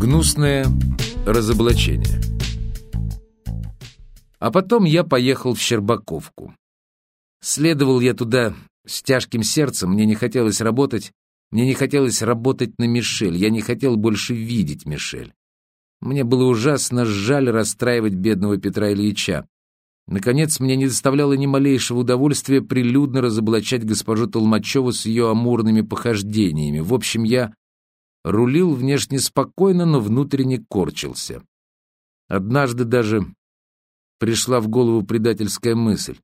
Гнусное разоблачение. А потом я поехал в Щербаковку. Следовал я туда с тяжким сердцем, мне не хотелось работать, мне не хотелось работать на Мишель, я не хотел больше видеть Мишель. Мне было ужасно жаль расстраивать бедного Петра Ильича. Наконец, мне не доставляло ни малейшего удовольствия прилюдно разоблачать госпожу Толмачеву с ее амурными похождениями. В общем, я рулил внешне спокойно, но внутренне корчился. Однажды даже пришла в голову предательская мысль.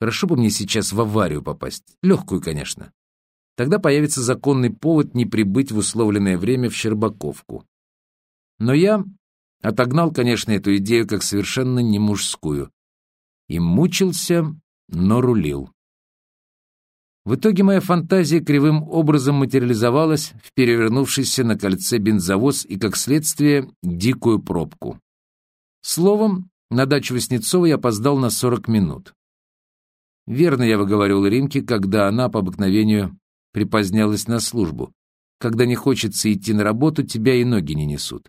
Хорошо бы мне сейчас в аварию попасть. Легкую, конечно. Тогда появится законный повод не прибыть в условленное время в Щербаковку. Но я отогнал, конечно, эту идею как совершенно не мужскую. И мучился, но рулил. В итоге моя фантазия кривым образом материализовалась в перевернувшийся на кольце бензовоз и, как следствие, дикую пробку. Словом, на дачу Васнецова я опоздал на 40 минут. Верно я выговаривал Римке, когда она по обыкновению припозднялась на службу. Когда не хочется идти на работу, тебя и ноги не несут.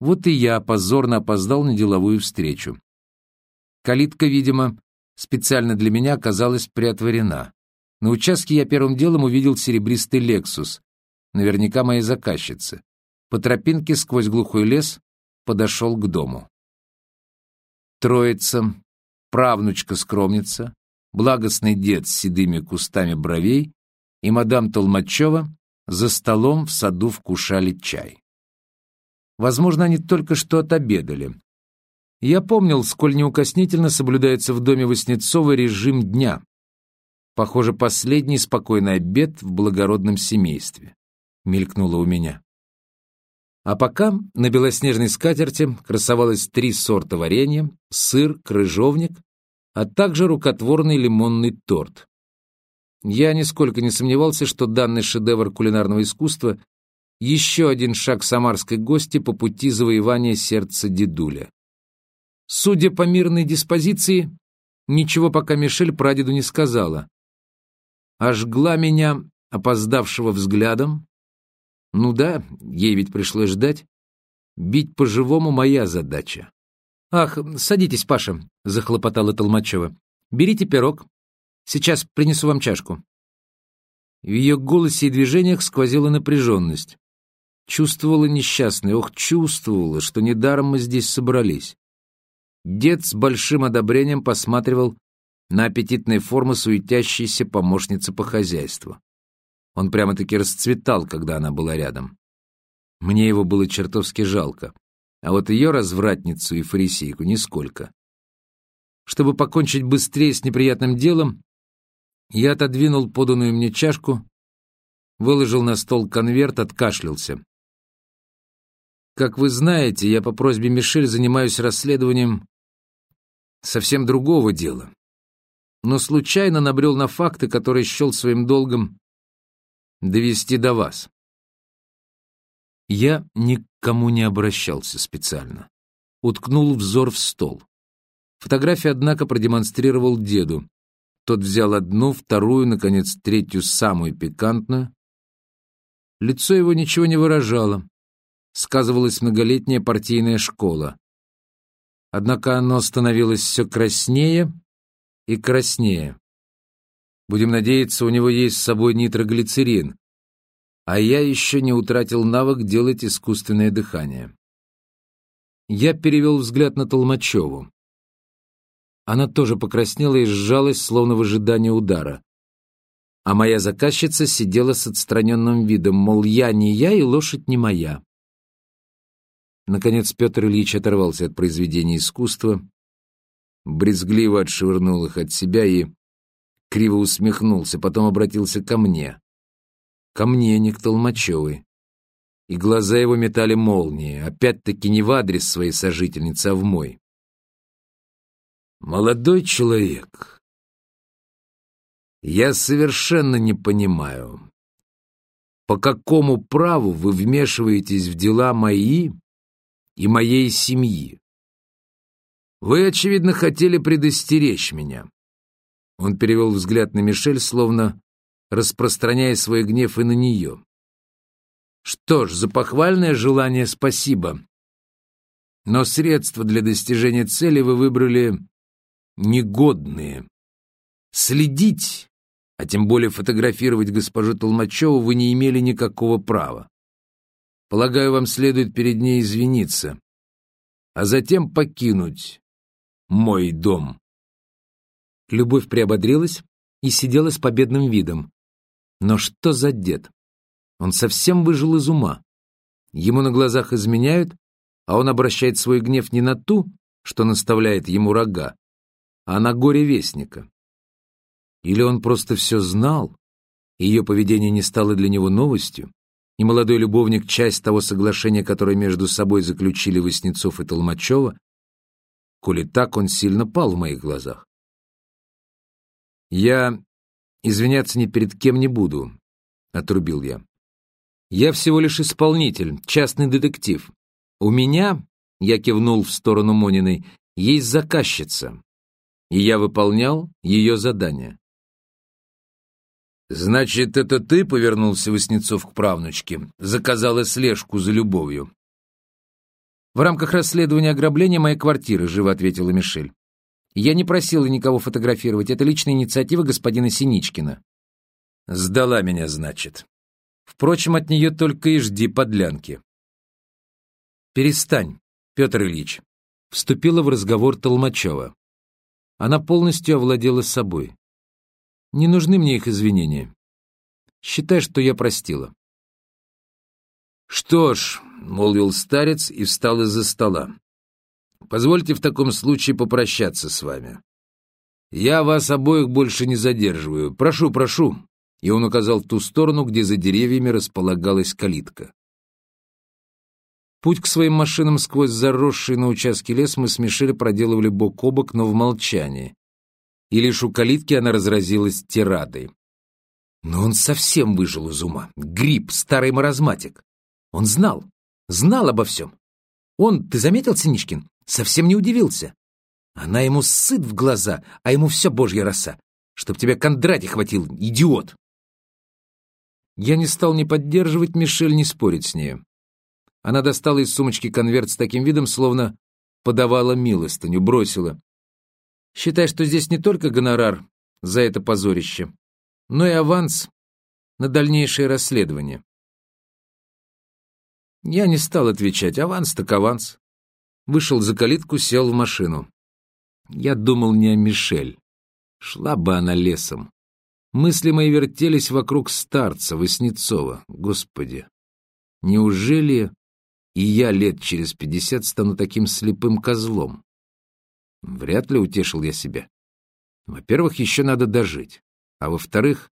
Вот и я позорно опоздал на деловую встречу. Калитка, видимо, специально для меня оказалась приотворена. На участке я первым делом увидел серебристый «Лексус», наверняка моей заказчицы. По тропинке сквозь глухой лес подошел к дому. Троица, правнучка-скромница, благостный дед с седыми кустами бровей и мадам Толмачева за столом в саду вкушали чай. Возможно, они только что отобедали. Я помнил, сколь неукоснительно соблюдается в доме Васнецова режим дня. Похоже, последний спокойный обед в благородном семействе. Мелькнуло у меня. А пока на белоснежной скатерти красовалось три сорта варенья, сыр, крыжовник, а также рукотворный лимонный торт. Я нисколько не сомневался, что данный шедевр кулинарного искусства — еще один шаг самарской гости по пути завоевания сердца дедуля. Судя по мирной диспозиции, ничего пока Мишель прадеду не сказала, ожгла меня опоздавшего взглядом. Ну да, ей ведь пришлось ждать. Бить по-живому моя задача. «Ах, садитесь, Паша», — захлопотала Толмачева. «Берите пирог. Сейчас принесу вам чашку». В ее голосе и движениях сквозила напряженность. Чувствовала несчастная, ох, чувствовала, что недаром мы здесь собрались. Дед с большим одобрением посматривал на аппетитные формы суетящейся помощницы по хозяйству. Он прямо-таки расцветал, когда она была рядом. Мне его было чертовски жалко, а вот ее развратницу и фарисейку нисколько. Чтобы покончить быстрее с неприятным делом, я отодвинул поданную мне чашку, выложил на стол конверт, откашлялся. Как вы знаете, я по просьбе Мишель занимаюсь расследованием совсем другого дела но случайно набрел на факты, которые счел своим долгом довести до вас. Я никому не обращался специально. Уткнул взор в стол. Фотографию, однако, продемонстрировал деду. Тот взял одну, вторую, наконец, третью, самую пикантную. Лицо его ничего не выражало. Сказывалась многолетняя партийная школа. Однако оно становилось все краснее и краснее. Будем надеяться, у него есть с собой нитроглицерин, а я еще не утратил навык делать искусственное дыхание. Я перевел взгляд на Толмачеву. Она тоже покраснела и сжалась, словно в ожидании удара. А моя заказчица сидела с отстраненным видом, мол, я не я и лошадь не моя. Наконец Петр Ильич оторвался от произведения искусства брезгливо отшвырнул их от себя и криво усмехнулся, потом обратился ко мне. Ко мне, не к Толмачевой. И глаза его метали молнии, опять-таки не в адрес своей сожительницы, а в мой. «Молодой человек, я совершенно не понимаю, по какому праву вы вмешиваетесь в дела мои и моей семьи? Вы, очевидно, хотели предостеречь меня. Он перевел взгляд на Мишель, словно распространяя свой гнев и на нее. Что ж, за похвальное желание спасибо. Но средства для достижения цели вы выбрали негодные. Следить, а тем более фотографировать госпожу Толмачеву вы не имели никакого права. Полагаю, вам следует перед ней извиниться, а затем покинуть мой дом. Любовь приободрилась и сидела с победным видом. Но что за дед? Он совсем выжил из ума. Ему на глазах изменяют, а он обращает свой гнев не на ту, что наставляет ему рога, а на горе вестника. Или он просто все знал, и ее поведение не стало для него новостью, и молодой любовник — часть того соглашения, которое между собой заключили Васнецов и Толмачева, коли так он сильно пал в моих глазах. «Я извиняться ни перед кем не буду», — отрубил я. «Я всего лишь исполнитель, частный детектив. У меня, — я кивнул в сторону Мониной, — есть заказчица, и я выполнял ее задание». «Значит, это ты повернулся, Васнецов, к правнучке, заказала слежку за любовью?» «В рамках расследования ограбления моей квартиры», — живо ответила Мишель. «Я не просила никого фотографировать. Это личная инициатива господина Синичкина». «Сдала меня, значит. Впрочем, от нее только и жди подлянки». «Перестань, Петр Ильич», — вступила в разговор Толмачева. Она полностью овладела собой. «Не нужны мне их извинения. Считай, что я простила». «Что ж», — молвил старец и встал из-за стола, — «позвольте в таком случае попрощаться с вами. Я вас обоих больше не задерживаю. Прошу, прошу». И он указал в ту сторону, где за деревьями располагалась калитка. Путь к своим машинам сквозь заросший на участке лес мы с Мишель проделывали бок о бок, но в молчании. И лишь у калитки она разразилась тирадой. Но он совсем выжил из ума. Гриб, старый маразматик. Он знал, знал обо всем. Он, ты заметил, Синичкин, совсем не удивился. Она ему сыт в глаза, а ему все божья роса. Чтоб тебя Кондратий хватил, идиот! Я не стал ни поддерживать Мишель, ни спорить с нею. Она достала из сумочки конверт с таким видом, словно подавала милостыню, бросила. «Считай, что здесь не только гонорар за это позорище, но и аванс на дальнейшее расследование». Я не стал отвечать. Аванс так аванс. Вышел за калитку, сел в машину. Я думал не о Мишель. Шла бы она лесом. Мысли мои вертелись вокруг старца Васнецова. Господи, неужели и я лет через пятьдесят стану таким слепым козлом? Вряд ли утешил я себя. Во-первых, еще надо дожить. А во-вторых,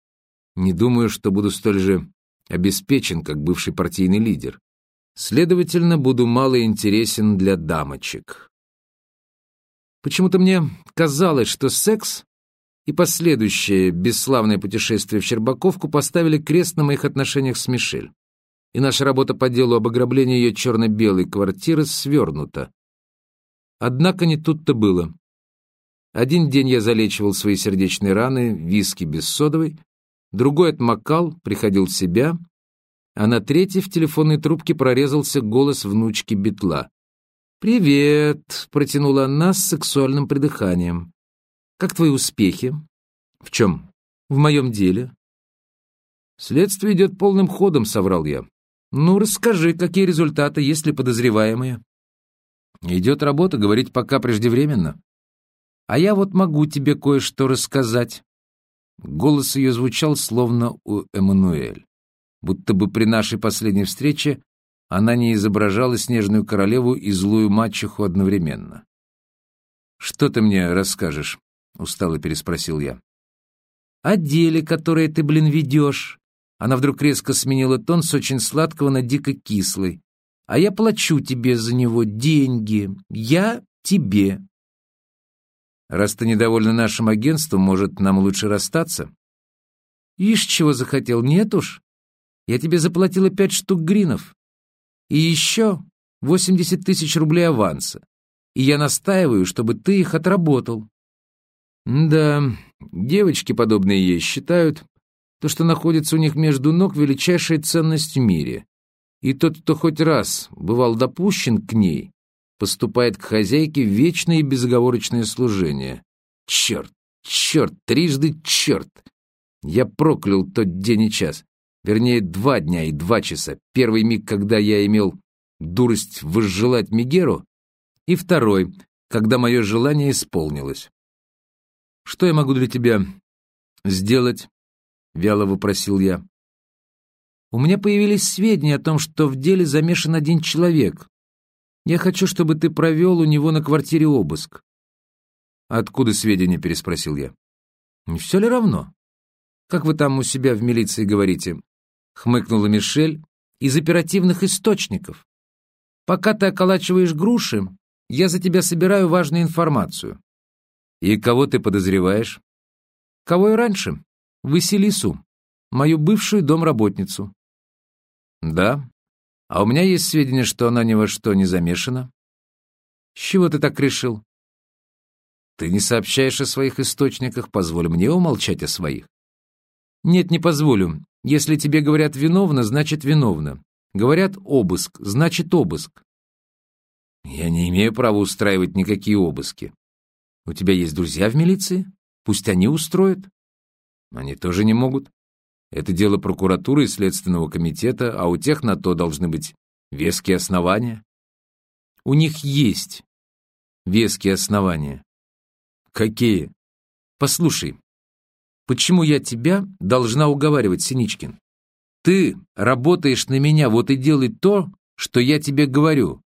не думаю, что буду столь же обеспечен, как бывший партийный лидер. Следовательно, буду мало интересен для дамочек. Почему-то мне казалось, что секс и последующее бесславное путешествие в Щербаковку поставили крест на моих отношениях с Мишель. И наша работа по делу об ограблении ее черно-белой квартиры свернута. Однако не тут-то было. Один день я залечивал свои сердечные раны виски без содовой, другой отмокал, приходил в себя, а на третий в телефонной трубке прорезался голос внучки Бетла. «Привет», — протянула она с сексуальным придыханием. «Как твои успехи?» «В чем?» «В моем деле». «Следствие идет полным ходом», — соврал я. «Ну, расскажи, какие результаты, есть ли подозреваемые?» «Идет работа, говорить пока преждевременно». «А я вот могу тебе кое-что рассказать». Голос ее звучал словно у Эммануэль будто бы при нашей последней встрече она не изображала снежную королеву и злую мачеху одновременно. «Что ты мне расскажешь?» — устало переспросил я. «О деле, которое ты, блин, ведешь». Она вдруг резко сменила тон с очень сладкого на дико кислый. «А я плачу тебе за него деньги. Я тебе». «Раз ты недовольна нашим агентством, может, нам лучше расстаться?» «Ишь, чего захотел, нет уж. Я тебе заплатила пять штук гринов. И еще восемьдесят тысяч рублей аванса. И я настаиваю, чтобы ты их отработал. Да, девочки, подобные ей, считают, то, что находится у них между ног, величайшая ценность в мире. И тот, кто хоть раз бывал допущен к ней, поступает к хозяйке в вечное и безоговорочное служение. Черт, черт, трижды черт! Я проклял тот день и час. Вернее, два дня и два часа. Первый миг, когда я имел дурость возжелать Мегеру, и второй, когда мое желание исполнилось. «Что я могу для тебя сделать?» — вяло вопросил я. «У меня появились сведения о том, что в деле замешан один человек. Я хочу, чтобы ты провел у него на квартире обыск». «Откуда сведения?» — переспросил я. «Не все ли равно? Как вы там у себя в милиции говорите?» — хмыкнула Мишель. «Из оперативных источников. Пока ты околачиваешь груши, я за тебя собираю важную информацию». «И кого ты подозреваешь?» «Кого и раньше. Василису, мою бывшую домработницу». «Да? А у меня есть сведения, что она ни во что не замешана». «С чего ты так решил?» «Ты не сообщаешь о своих источниках, позволь мне умолчать о своих». «Нет, не позволю. Если тебе говорят «виновна», значит «виновна». Говорят «обыск», значит «обыск». Я не имею права устраивать никакие обыски. У тебя есть друзья в милиции? Пусть они устроят. Они тоже не могут. Это дело прокуратуры и Следственного комитета, а у тех на то должны быть веские основания. У них есть веские основания. Какие? Послушай, почему я тебя должна уговаривать, Синичкин? Ты работаешь на меня, вот и делай то, что я тебе говорю.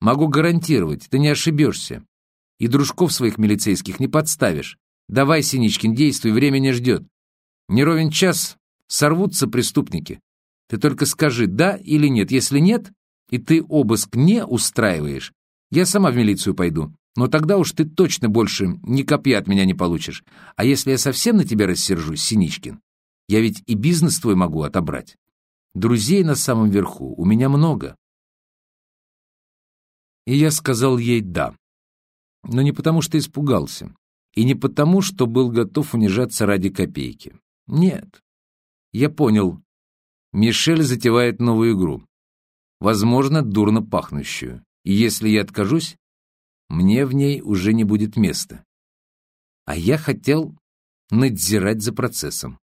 Могу гарантировать, ты не ошибешься. И дружков своих милицейских не подставишь. Давай, Синичкин, действуй, время не ждет. Не ровен час, сорвутся преступники. Ты только скажи, да или нет. Если нет, и ты обыск не устраиваешь, я сама в милицию пойду. Но тогда уж ты точно больше ни копья от меня не получишь. А если я совсем на тебя рассержусь, Синичкин, я ведь и бизнес твой могу отобрать. Друзей на самом верху у меня много. И я сказал ей «да». Но не потому, что испугался. И не потому, что был готов унижаться ради копейки. Нет. Я понял. Мишель затевает новую игру. Возможно, дурно пахнущую. И если я откажусь, мне в ней уже не будет места. А я хотел надзирать за процессом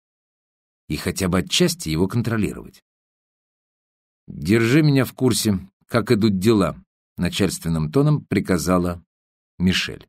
и хотя бы отчасти его контролировать. «Держи меня в курсе, как идут дела», — начальственным тоном приказала Мишель.